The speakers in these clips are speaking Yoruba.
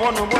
One. to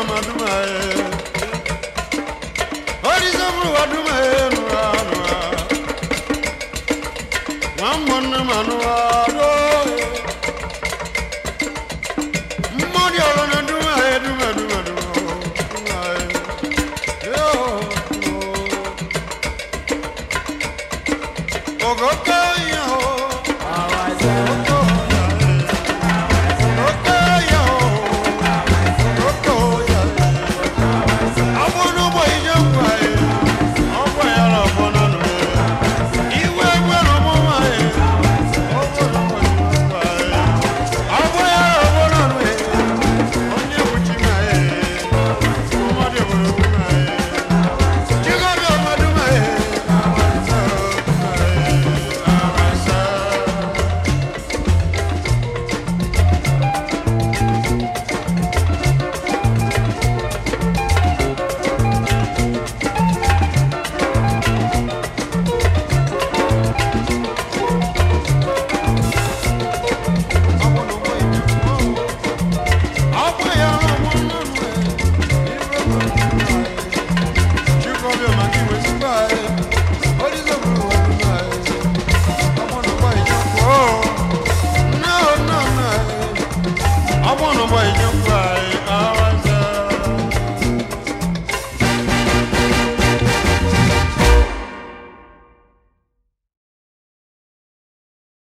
ọmọ dúnmọ̀ ẹ̀. orí sọ́fún wọ́n dúnmọ̀ ẹ̀ nùwà nùwà. wọ́n mọ̀ nùmọ̀ nùwà ló. mmọ́dí ọ̀rọ̀ náà dúnmọ̀ ẹ̀ dúnmọ̀ dúnmọ̀ dúnmọ̀ ẹ̀. yóò. ògókè yìí. mwana mwenye mbaya